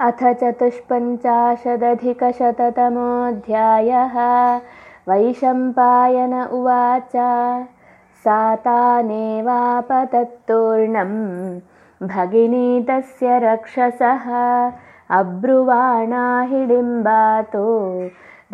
अथ चतुष्पञ्चाशदधिकशततमोऽध्यायः। वैशम्पायन उवाच। सातानेवापतत्तूर्णं भगिनी तस्य रक्षसः। अब्रुवाणाहिडिम्बातो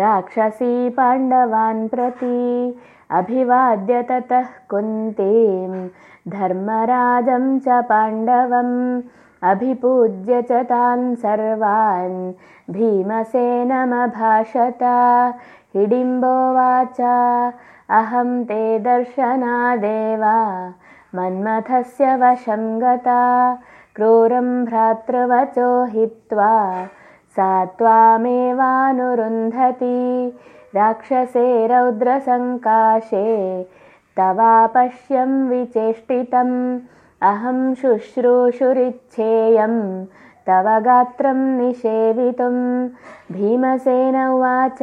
राक्षसी पाण्डवान् प्रति अभिवाद्य ततः कुन्तीं धर्मराजं च पाण्डवम् अभिपूज्य च तान् सर्वान्। भीमसेनमभाषत हिडिम्बोवाच अहं ते दर्शनादेव। मन्मथस्य वशं गता क्रूरं भ्रातृवचो हित्वा सा त्वामेवानुरुन्धति। राक्षसे रौद्रसङ्काशे तवापश्यं विचेष्टितम् अहं शुश्रूषुरिच्छेयं तव गात्रं निषेवितुं। भीमसेन उवाच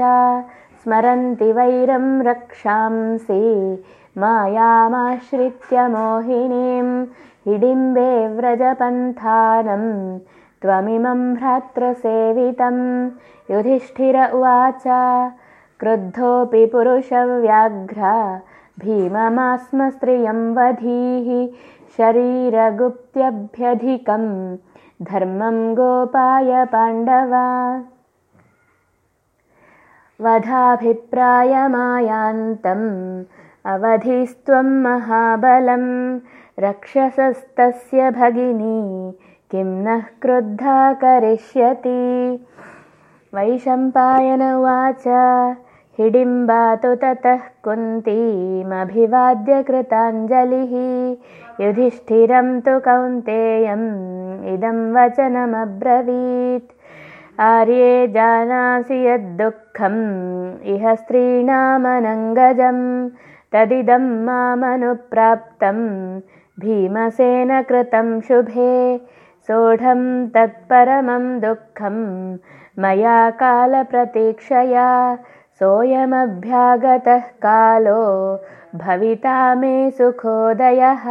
स्मरन्ति वैरं रक्षांसि मायामाश्रित्य मोहिनीं हिडिम्बे व्रजपन्थानं त्वमिमं भ्रातृसेवितं युधिष्ठिर उवाच क्रुद्धोऽपि पुरुषव्याघ्र भीममास्म स्त्रियं वधीः शरीरगुप्त्यभ्यधिकं धर्मं गोपाय पाण्डवा। वधाभिप्रायमायान्तम् अवधिस्त्वं महाबलं रक्षसस्तस्य भगिनी किं नः क्रुद्धा करिष्यति। वैशम्पायन उवाच हिडिम्बा तु ततः कुन्तीमभिवाद्य कृताञ्जलिः। युधिष्ठिरं तु कौन्तेयम् इदं वचनमब्रवीत्। आर्ये जानासि यद्दुःखम् इह स्त्रीणामनङ्गजं तदिदं मामनुप्राप्तं भीमसेन कृतं शुभे। सोढं तत्परमं दुःखं मया कालप्रतीक्षया सोऽयमभ्यागतः कालो भविता मे सुखोदयः